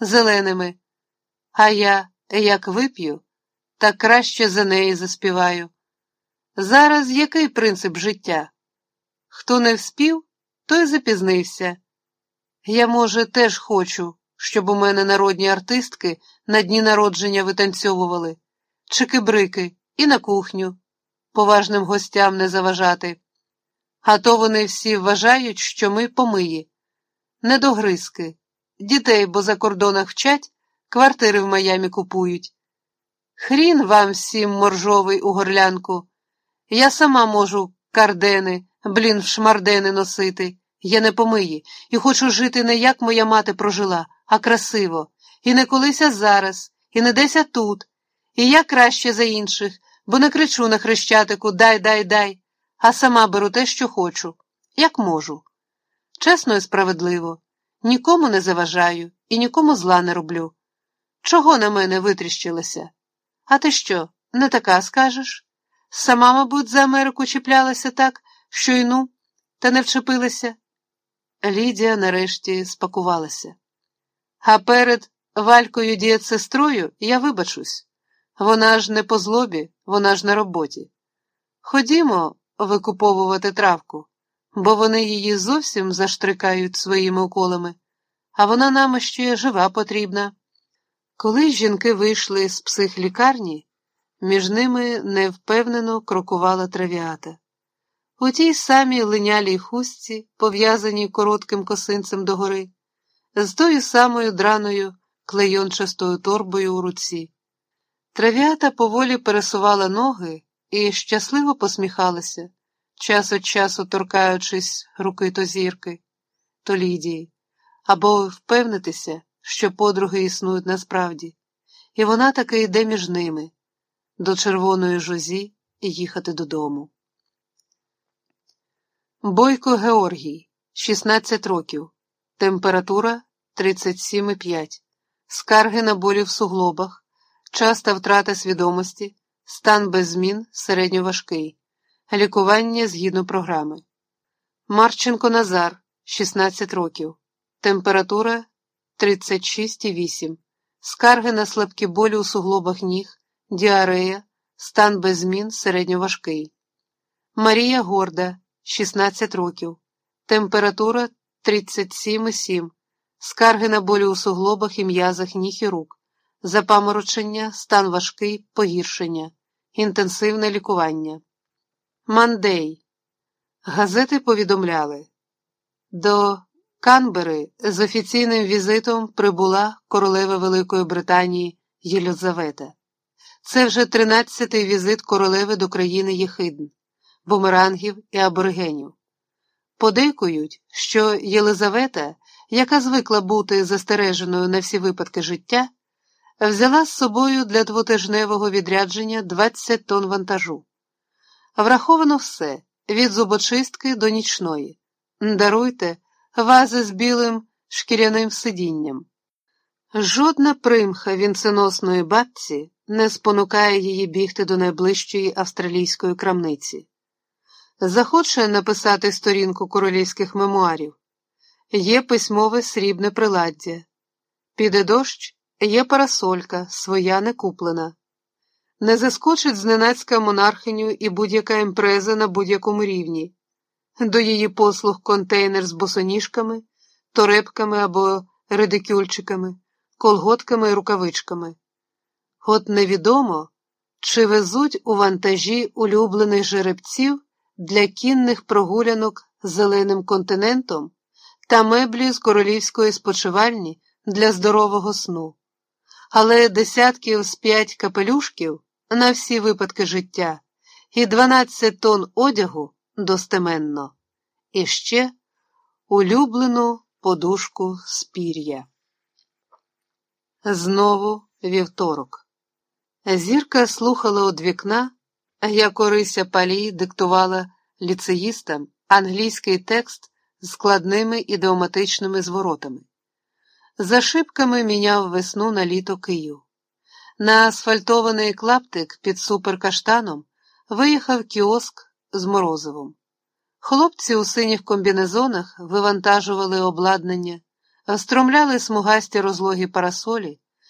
зеленими, а я, як вип'ю, так краще за неї заспіваю. Зараз який принцип життя? Хто не вспів, той запізнився. Я, може, теж хочу, щоб у мене народні артистки на дні народження витанцьовували, чики-брики і на кухню, поважним гостям не заважати. А то вони всі вважають, що ми помиї, недогризки, дітей, бо за кордонах вчать, квартири в Майамі купують. Хрін вам всім моржовий у горлянку. Я сама можу кардени, блін, в шмардени носити. Я не помиї, і хочу жити не як моя мати прожила, а красиво, і не колись а зараз, і не десь а тут, і я краще за інших, бо не кричу на хрещатику дай, дай, дай, а сама беру те, що хочу, як можу. Чесно і справедливо, нікому не заважаю і нікому зла не роблю. Чого на мене витріщилася? А ти що, не така скажеш? Сама, мабуть, за Америку чіплялася так, що й ну, та не вчепилася. Лідія нарешті спакувалася. А перед валькою дієцестрою я вибачусь. Вона ж не по злобі, вона ж на роботі. Ходімо викуповувати травку, бо вони її зовсім заштрикають своїми уколами, а вона нам ще жива потрібна. Коли жінки вийшли з психлікарні, між ними невпевнено крокувала травіата. У тій самій линялій хустці, пов'язаній коротким косинцем догори, з тою самою драною клейончастою торбою у руці. Травіата поволі пересувала ноги і щасливо посміхалася, час від часу торкаючись руки то зірки, то Лідії, або впевнитися, що подруги існують насправді, і вона таки йде між ними, до червоної жозі і їхати додому. Бойко Георгій, 16 років, температура 37,5, скарги на болі в суглобах, часта втрата свідомості, стан без змін середньоважкий, лікування згідно програми. Марченко Назар, 16 років, температура 36,8, скарги на слабкі болі у суглобах ніг, діарея, стан без змін середньоважкий. Марія Горда, 16 років, температура 37,7, скарги на болі у суглобах і м'язах ніг і рук, запаморочення, стан важкий, погіршення, інтенсивне лікування. Мандей. Газети повідомляли. До Канбери з офіційним візитом прибула королева Великої Британії Єлизавета. Це вже тринадцятий візит королеви до країни Єхидн, бумерангів і аборигенів. Подейкують, що Єлизавета, яка звикла бути застереженою на всі випадки життя, взяла з собою для двотижневого відрядження 20 тонн вантажу. Враховано все від зубочистки до нічної. Даруйте вази з білим шкіряним сидінням. Жодна примха вінценосної бабці не спонукає її бігти до найближчої австралійської крамниці. Захоче написати сторінку королівських мемуарів. Є письмове срібне приладдя. Піде дощ, є парасолька, своя не куплена. Не заскочить зненацька монархиню і будь-яка імпреза на будь-якому рівні. До її послуг контейнер з босоніжками, торепками або редикюльчиками, колготками і рукавичками. От невідомо, чи везуть у вантажі улюблених жеребців для кінних прогулянок зеленим континентом та меблі з королівської спочивальні для здорового сну, але десятків з п'ять капелюшків на всі випадки життя і 12 тонн одягу достеменно, і ще улюблену подушку з пір'я. Знову вівторок. Зірка слухала від вікна, як Орися Палій диктувала ліцеїстам англійський текст з складними ідеоматичними зворотами. За шибками міняв весну на літо Київ. На асфальтований клаптик під суперкаштаном виїхав кіоск з морозивом. Хлопці у синіх комбінезонах вивантажували обладнання, Встромляли смугасті розлогі парасолі,